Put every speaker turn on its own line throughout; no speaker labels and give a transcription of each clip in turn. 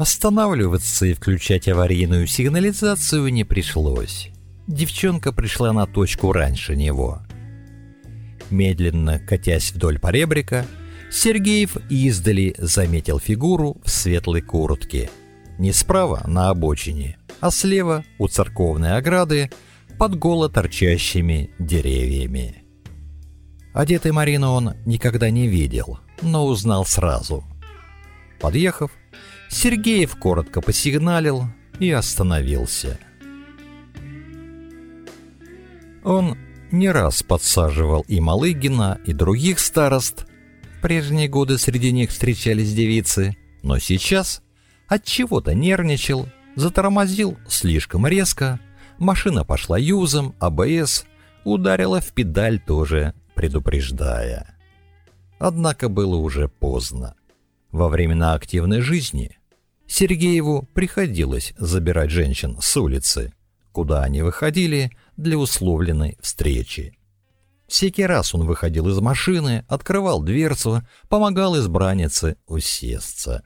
Останавливаться и включать аварийную сигнализацию не пришлось. Девчонка пришла на точку раньше него. Медленно катясь вдоль поребрика, Сергеев издали заметил фигуру в светлой куртке. Не справа на обочине, а слева у церковной ограды под голо торчащими деревьями. Одетый Марину он никогда не видел, но узнал сразу. Подъехав, Сергеев коротко посигналил и остановился. Он не раз подсаживал и Малыгина, и других старост. В прежние годы среди них встречались девицы, но сейчас от чего-то нервничал, затормозил слишком резко. Машина пошла юзом, АБС ударила в педаль тоже, предупреждая. Однако было уже поздно. Во времена активной жизни Сергееву приходилось забирать женщин с улицы, куда они выходили для условленной встречи. Всякий раз он выходил из машины, открывал дверцу, помогал избраннице усесться.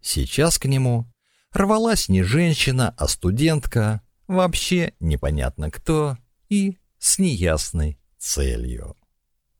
Сейчас к нему рвалась не женщина, а студентка, вообще непонятно кто и с неясной целью.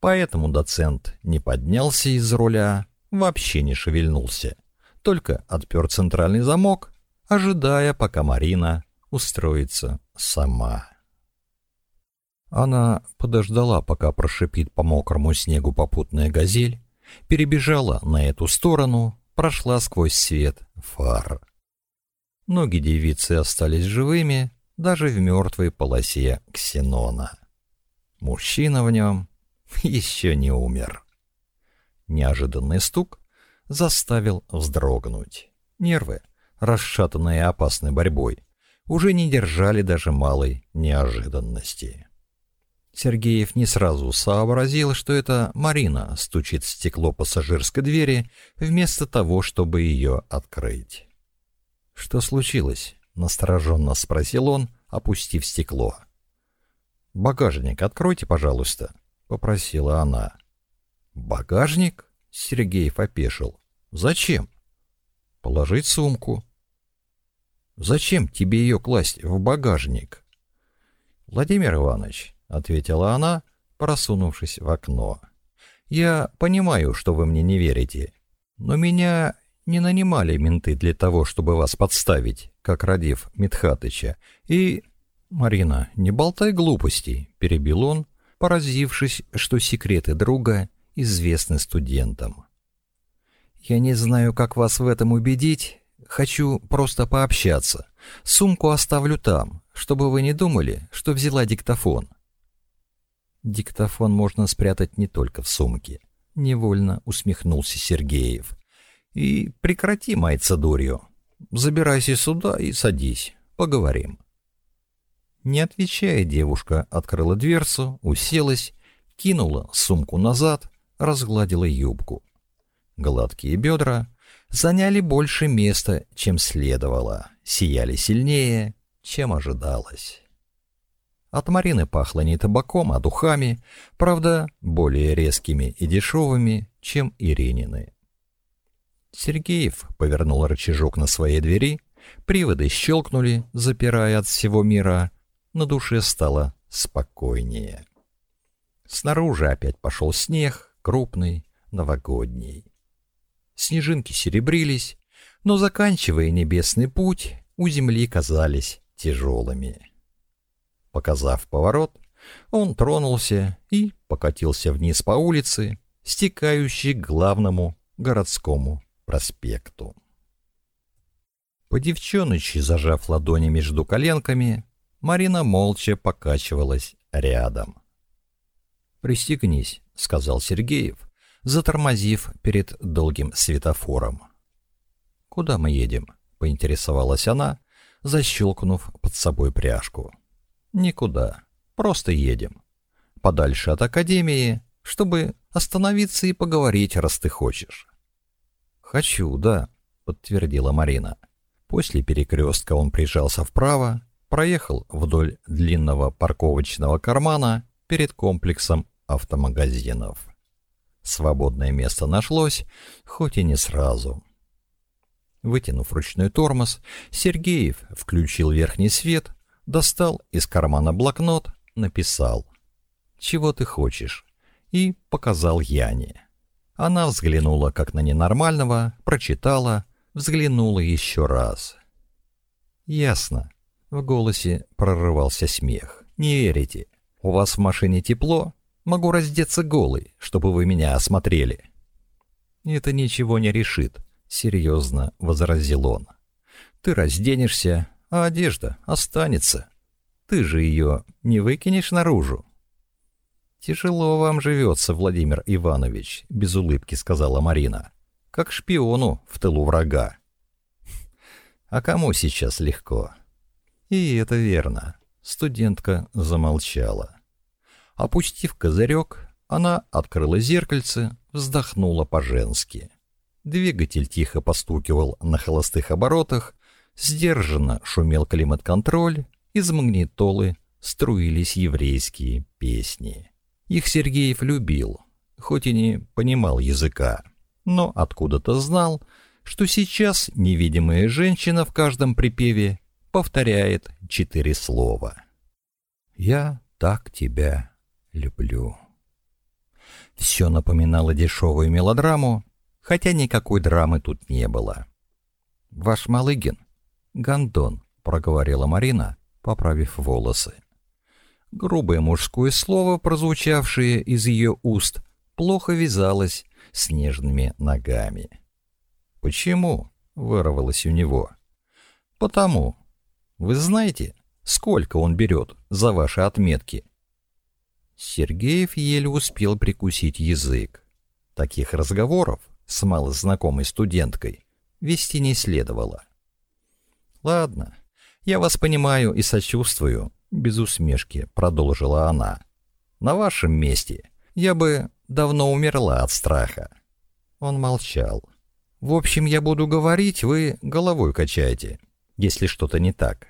Поэтому доцент не поднялся из руля, вообще не шевельнулся только отпер центральный замок, ожидая, пока Марина устроится сама. Она подождала, пока прошипит по мокрому снегу попутная газель, перебежала на эту сторону, прошла сквозь свет фар. Ноги девицы остались живыми даже в мертвой полосе ксенона. Мужчина в нем еще не умер. Неожиданный стук заставил вздрогнуть. Нервы, расшатанные опасной борьбой, уже не держали даже малой неожиданности. Сергеев не сразу сообразил, что это Марина стучит в стекло пассажирской двери вместо того, чтобы ее открыть. «Что случилось?» — настороженно спросил он, опустив стекло. «Багажник откройте, пожалуйста», — попросила она. «Багажник?» Сергеев опешил. «Зачем?» «Положить сумку». «Зачем тебе ее класть в багажник?» «Владимир Иванович», — ответила она, просунувшись в окно. «Я понимаю, что вы мне не верите, но меня не нанимали менты для того, чтобы вас подставить, как родив Митхатыча, и...» «Марина, не болтай глупостей», — перебил он, поразившись, что секреты друга известны студентам. «Я не знаю, как вас в этом убедить. Хочу просто пообщаться. Сумку оставлю там, чтобы вы не думали, что взяла диктофон». «Диктофон можно спрятать не только в сумке», — невольно усмехнулся Сергеев. «И прекрати маяться дурью. Забирайся сюда и садись. Поговорим». Не отвечая, девушка открыла дверцу, уселась, кинула сумку назад разгладила юбку. Гладкие бедра заняли больше места, чем следовало, сияли сильнее, чем ожидалось. От Марины пахло не табаком, а духами, правда, более резкими и дешевыми, чем Иринины. Сергеев повернул рычажок на своей двери, приводы щелкнули, запирая от всего мира, на душе стало спокойнее. Снаружи опять пошел снег, крупный, новогодний. Снежинки серебрились, но, заканчивая небесный путь, у земли казались тяжелыми. Показав поворот, он тронулся и покатился вниз по улице, стекающей к главному городскому проспекту. По девчоночи, зажав ладони между коленками, Марина молча покачивалась рядом. «Пристегнись», — сказал Сергеев, затормозив перед долгим светофором. «Куда мы едем?» — поинтересовалась она, защелкнув под собой пряжку. «Никуда. Просто едем. Подальше от академии, чтобы остановиться и поговорить, раз ты хочешь». «Хочу, да», — подтвердила Марина. После перекрестка он прижался вправо, проехал вдоль длинного парковочного кармана перед комплексом автомагазинов. Свободное место нашлось, хоть и не сразу. Вытянув ручной тормоз, Сергеев включил верхний свет, достал из кармана блокнот, написал «Чего ты хочешь?» и показал Яне. Она взглянула как на ненормального, прочитала, взглянула еще раз. «Ясно», — в голосе прорывался смех. «Не верите? У вас в машине тепло? Могу раздеться голый, чтобы вы меня осмотрели. Это ничего не решит, серьезно возразил он. Ты разденешься, а одежда останется. Ты же ее не выкинешь наружу. Тяжело вам живется, Владимир Иванович, без улыбки сказала Марина. Как шпиону в тылу врага. А кому сейчас легко? И это верно. Студентка замолчала. Опустив козырек, она открыла зеркальце, вздохнула по-женски. Двигатель тихо постукивал на холостых оборотах, сдержанно шумел климат-контроль, из магнитолы струились еврейские песни. Их Сергеев любил, хоть и не понимал языка, но откуда-то знал, что сейчас невидимая женщина в каждом припеве повторяет четыре слова. «Я так тебя люблю». Все напоминало дешевую мелодраму, хотя никакой драмы тут не было. «Ваш Малыгин, гондон», — проговорила Марина, поправив волосы. Грубое мужское слово, прозвучавшее из ее уст, плохо вязалось с нежными ногами. «Почему?» — вырвалось у него. «Потому. Вы знаете, сколько он берет за ваши отметки?» Сергеев еле успел прикусить язык. Таких разговоров с малознакомой студенткой вести не следовало. «Ладно, я вас понимаю и сочувствую», — без усмешки продолжила она. «На вашем месте я бы давно умерла от страха». Он молчал. «В общем, я буду говорить, вы головой качаете, если что-то не так».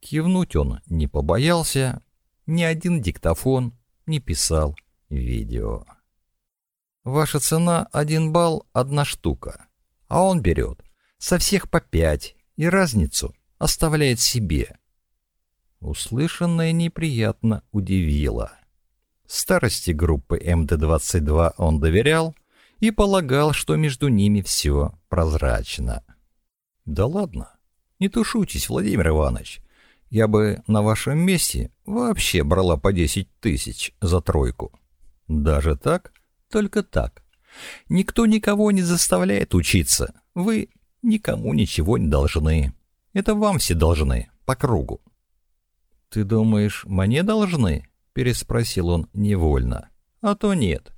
Кивнуть он не побоялся, ни один диктофон не писал видео. Ваша цена один балл одна штука, а он берет со всех по пять и разницу оставляет себе. Услышанное неприятно удивило. Старости группы МД-22 он доверял и полагал, что между ними все прозрачно. «Да ладно, не тушуйтесь, Владимир Иванович, я бы на вашем месте вообще брала по 10 тысяч за тройку. Даже так? Только так. Никто никого не заставляет учиться. Вы никому ничего не должны. Это вам все должны, по кругу. Ты думаешь, мне должны? Переспросил он невольно. А то нет.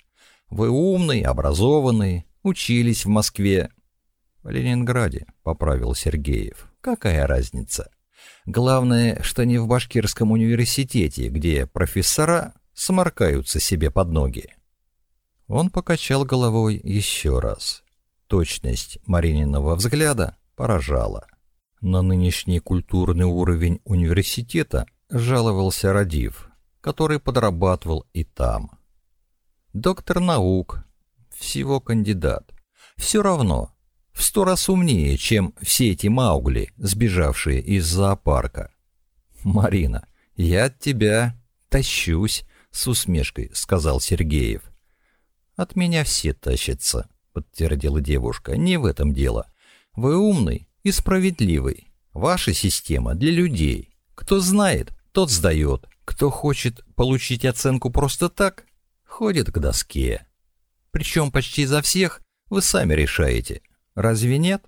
Вы умный, образованный, учились в Москве. В Ленинграде, поправил Сергеев. Какая разница? Главное, что не в Башкирском университете, где профессора сморкаются себе под ноги. Он покачал головой еще раз. Точность Марининого взгляда поражала. На нынешний культурный уровень университета жаловался Радив, который подрабатывал и там. Доктор наук, всего кандидат. Все равно, в сто раз умнее, чем все эти маугли, сбежавшие из зоопарка. Марина, я от тебя тащусь, с усмешкой сказал Сергеев. От меня все тащатся, подтвердила девушка. Не в этом дело. Вы умный и справедливый. Ваша система для людей. Кто знает, тот сдает. Кто хочет получить оценку просто так, ходит к доске. Причем почти за всех вы сами решаете, Разве нет?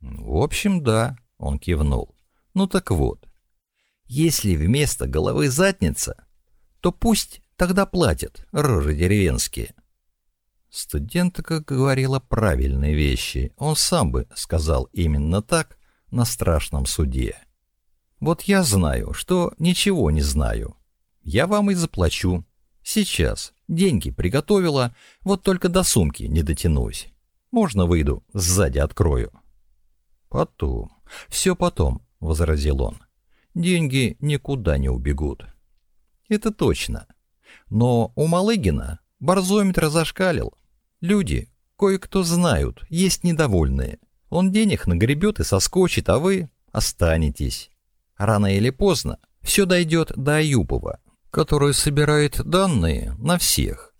В общем, да, он кивнул. Ну так вот, если вместо головы задница, то пусть тогда платят, рожи деревенские. Студентка говорила правильные вещи. Он сам бы сказал именно так на страшном суде. Вот я знаю, что ничего не знаю. Я вам и заплачу. Сейчас деньги приготовила, вот только до сумки не дотянусь. Можно выйду, сзади открою. Потом. Все потом, возразил он. Деньги никуда не убегут. Это точно. Но у Малыгина барзометр зашкалил. Люди, кое-кто знают, есть недовольные. Он денег нагребет и соскочит, а вы останетесь. Рано или поздно все дойдет до Юпова, который собирает данные на всех.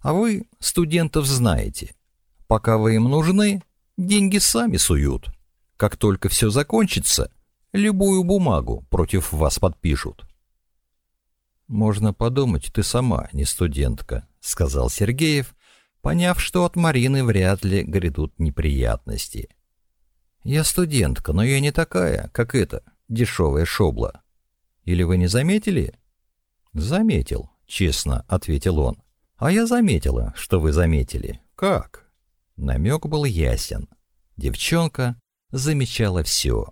А вы студентов знаете. Пока вы им нужны, деньги сами суют. Как только все закончится, любую бумагу против вас подпишут. Можно подумать, ты сама не студентка, сказал Сергеев, поняв, что от Марины вряд ли грядут неприятности. Я студентка, но я не такая, как эта дешевая шобла. Или вы не заметили? Заметил, честно ответил он. А я заметила, что вы заметили. Как? Намек был ясен. Девчонка замечала все.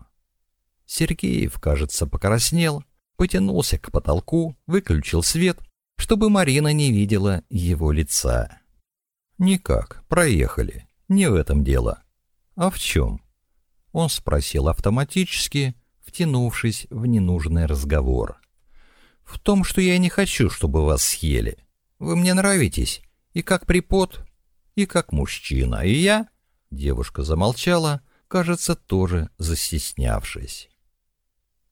Сергеев, кажется, покраснел, потянулся к потолку, выключил свет, чтобы Марина не видела его лица. «Никак, проехали. Не в этом дело». «А в чем?» Он спросил автоматически, втянувшись в ненужный разговор. «В том, что я не хочу, чтобы вас съели. Вы мне нравитесь, и как припод и как мужчина, и я...» Девушка замолчала, кажется, тоже застеснявшись.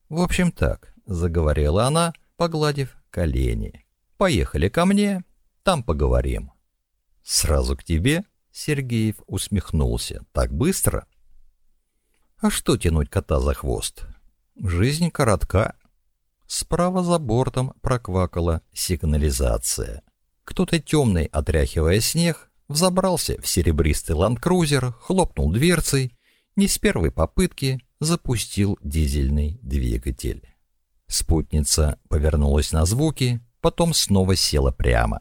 «В общем так», — заговорила она, погладив колени. «Поехали ко мне, там поговорим». «Сразу к тебе?» — Сергеев усмехнулся. «Так быстро?» «А что тянуть кота за хвост? Жизнь коротка». Справа за бортом проквакала сигнализация. Кто-то темный, отряхивая снег, взобрался в серебристый ландкрузер, хлопнул дверцей, не с первой попытки запустил дизельный двигатель. Спутница повернулась на звуки, потом снова села прямо.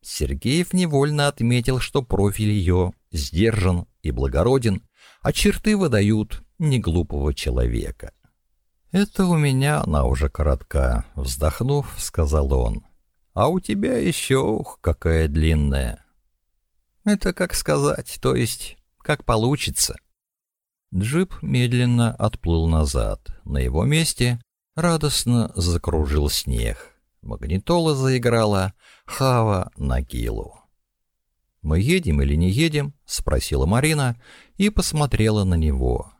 Сергеев невольно отметил, что профиль ее сдержан и благороден, а черты выдают неглупого человека. «Это у меня она уже коротка», — вздохнув, сказал он. «А у тебя еще, ух, какая длинная. Это как сказать, то есть, как получится. Джип медленно отплыл назад. На его месте радостно закружил снег. Магнитола заиграла, хава на гилу. «Мы едем или не едем?» — спросила Марина и посмотрела на него.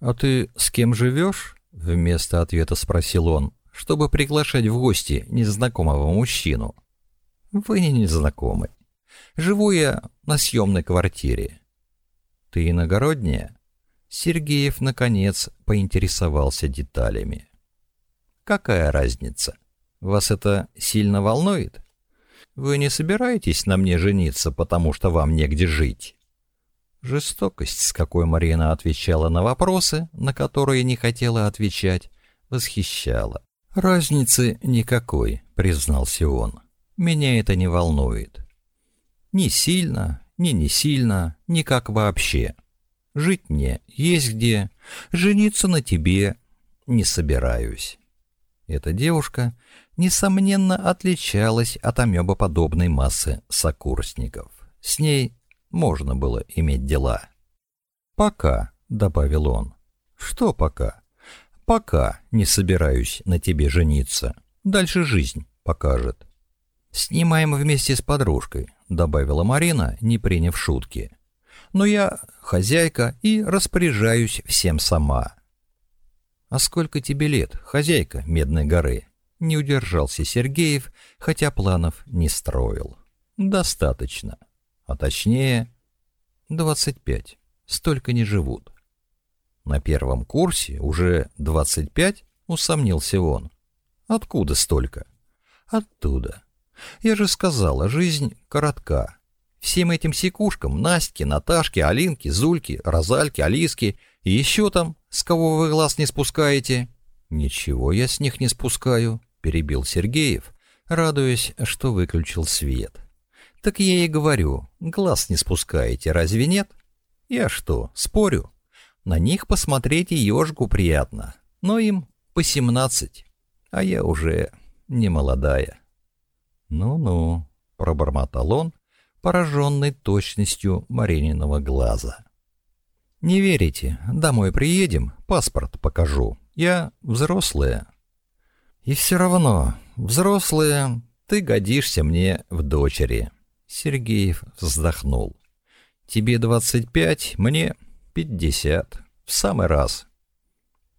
«А ты с кем живешь?» — вместо ответа спросил он, чтобы приглашать в гости незнакомого мужчину. «Вы не незнакомы. Живу я на съемной квартире. Ты иногородняя? Сергеев, наконец, поинтересовался деталями. Какая разница? Вас это сильно волнует? Вы не собираетесь на мне жениться, потому что вам негде жить? Жестокость, с какой Марина отвечала на вопросы, на которые не хотела отвечать, восхищала. «Разницы никакой», — признался он. «Меня это не волнует. Не сильно, не не сильно, никак вообще. Жить мне есть где, жениться на тебе не собираюсь. Эта девушка, несомненно, отличалась от амебоподобной массы сокурсников. С ней можно было иметь дела. «Пока», — добавил он. «Что пока?» «Пока не собираюсь на тебе жениться. Дальше жизнь покажет». «Снимаем вместе с подружкой добавила Марина, не приняв шутки. Но я хозяйка и распоряжаюсь всем сама. А сколько тебе лет, хозяйка Медной горы? Не удержался Сергеев, хотя планов не строил. Достаточно. А точнее, 25. Столько не живут. На первом курсе уже 25, усомнился он. Откуда столько? Оттуда. Я же сказала, жизнь коротка. Всем этим секушкам, Настке, Наташке, Алинке, Зульке, Розальке, Алиске и еще там, с кого вы глаз не спускаете. Ничего я с них не спускаю, перебил Сергеев, радуясь, что выключил свет. Так я и говорю, глаз не спускаете, разве нет? Я что, спорю? На них посмотреть и ежгу приятно, но им по 17, а я уже не молодая. «Ну-ну», — пробормотал он, пораженный точностью Марининого глаза. «Не верите? Домой приедем, паспорт покажу. Я взрослая». «И все равно, взрослая, ты годишься мне в дочери». Сергеев вздохнул. «Тебе 25, мне 50. В самый раз».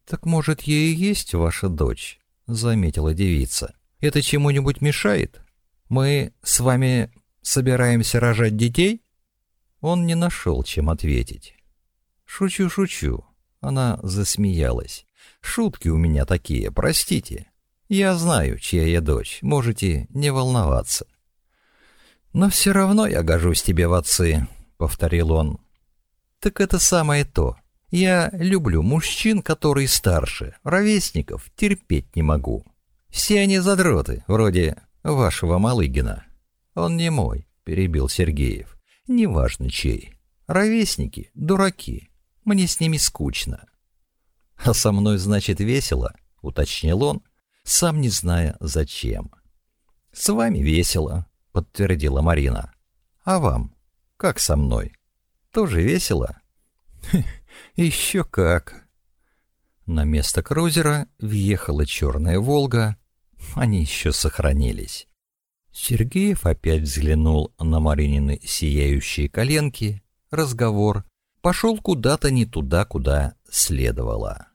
«Так, может, ей и есть ваша дочь?» — заметила девица. «Это чему-нибудь мешает?» Мы с вами собираемся рожать детей?» Он не нашел, чем ответить. «Шучу, шучу». Она засмеялась. «Шутки у меня такие, простите. Я знаю, чья я дочь, можете не волноваться». «Но все равно я гожусь тебе в отцы», — повторил он. «Так это самое то. Я люблю мужчин, которые старше, ровесников терпеть не могу. Все они задроты, вроде вашего Малыгина. Он не мой, перебил Сергеев. Неважно чей. Ровесники, дураки. Мне с ними скучно. А со мной, значит, весело, уточнил он, сам не зная зачем. С вами весело, подтвердила Марина. А вам? Как со мной? Тоже весело? Еще как. На место крузера въехала черная Волга, они еще сохранились. Сергеев опять взглянул на Маринины сияющие коленки. Разговор пошел куда-то не туда, куда следовало.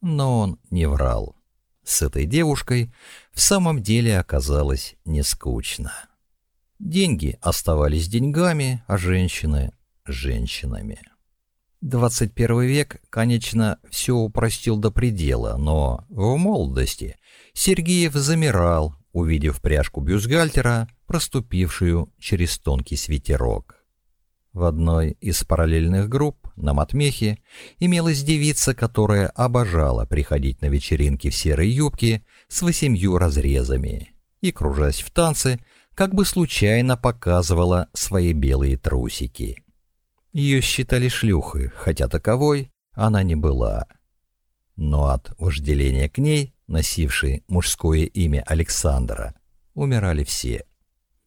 Но он не врал. С этой девушкой в самом деле оказалось не скучно. Деньги оставались деньгами, а женщины — женщинами. 21 век, конечно, все упростил до предела, но в молодости Сергеев замирал, увидев пряжку бюстгальтера, проступившую через тонкий свитерок. В одной из параллельных групп на Матмехе имелась девица, которая обожала приходить на вечеринки в серой юбке с восемью разрезами и, кружась в танце, как бы случайно показывала свои белые трусики. Ее считали шлюхой, хотя таковой она не была. Но от вожделения к ней носивший мужское имя Александра, умирали все.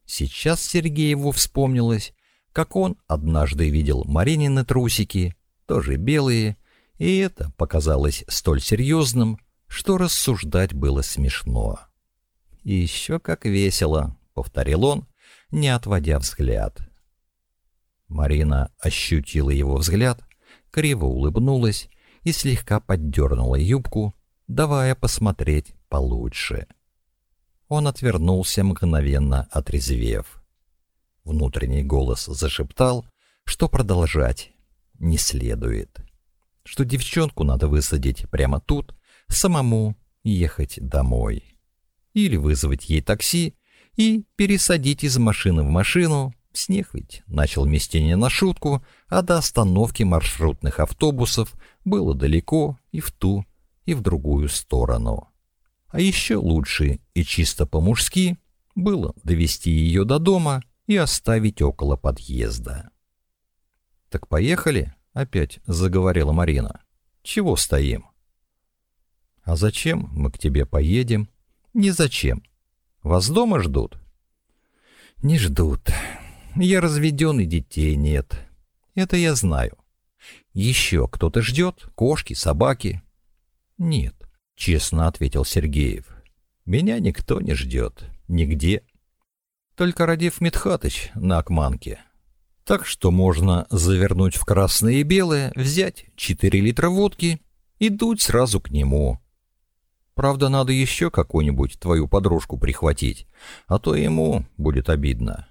Сейчас Сергееву вспомнилось, как он однажды видел Маринины трусики, тоже белые, и это показалось столь серьезным, что рассуждать было смешно. «И еще как весело», — повторил он, не отводя взгляд. Марина ощутила его взгляд, криво улыбнулась и слегка поддернула юбку, давая посмотреть получше. Он отвернулся мгновенно, отрезвев. Внутренний голос зашептал, что продолжать не следует, что девчонку надо высадить прямо тут, самому ехать домой. Или вызвать ей такси и пересадить из машины в машину. Снег ведь начал мести не на шутку, а до остановки маршрутных автобусов было далеко и в ту и в другую сторону. А еще лучше и чисто по-мужски было довести ее до дома и оставить около подъезда. «Так поехали?» — опять заговорила Марина. «Чего стоим?» «А зачем мы к тебе поедем?» «Не зачем. Вас дома ждут?» «Не ждут. Я разведен и детей нет. Это я знаю. Еще кто-то ждет, кошки, собаки, нет, честно ответил Сергеев. Меня никто не ждет. Нигде. Только Радив Митхатыч на Акманке. Так что можно завернуть в красное и белое, взять 4 литра водки и дуть сразу к нему. Правда, надо еще какую-нибудь твою подружку прихватить, а то ему будет обидно.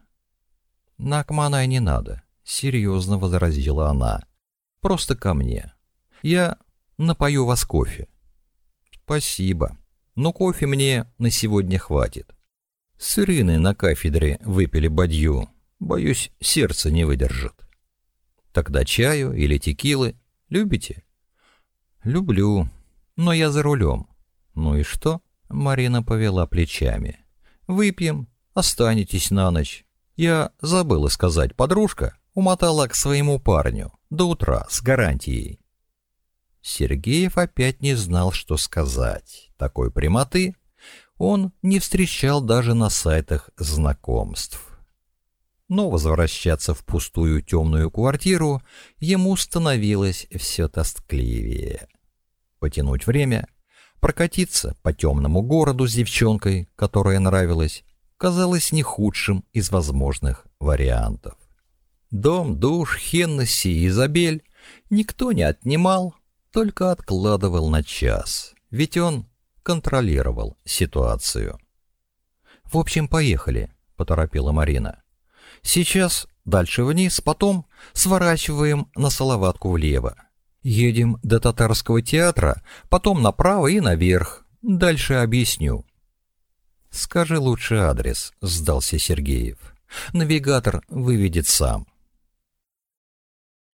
На Акмана и не надо, серьезно возразила она. Просто ко мне. Я напою вас кофе. «Спасибо, но кофе мне на сегодня хватит». С на кафедре выпили бадью. Боюсь, сердце не выдержит. «Тогда чаю или текилы? Любите?» «Люблю, но я за рулем». «Ну и что?» — Марина повела плечами. «Выпьем, останетесь на ночь. Я забыла сказать, подружка умотала к своему парню до утра с гарантией». Сергеев опять не знал, что сказать. Такой прямоты он не встречал даже на сайтах знакомств. Но возвращаться в пустую темную квартиру ему становилось все тоскливее. Потянуть время, прокатиться по темному городу с девчонкой, которая нравилась, казалось не худшим из возможных вариантов. Дом, душ, Хеннесси и Изабель никто не отнимал, только откладывал на час, ведь он контролировал ситуацию. «В общем, поехали», — поторопила Марина. «Сейчас дальше вниз, потом сворачиваем на Салаватку влево. Едем до Татарского театра, потом направо и наверх. Дальше объясню». «Скажи лучше адрес», — сдался Сергеев. «Навигатор выведет сам».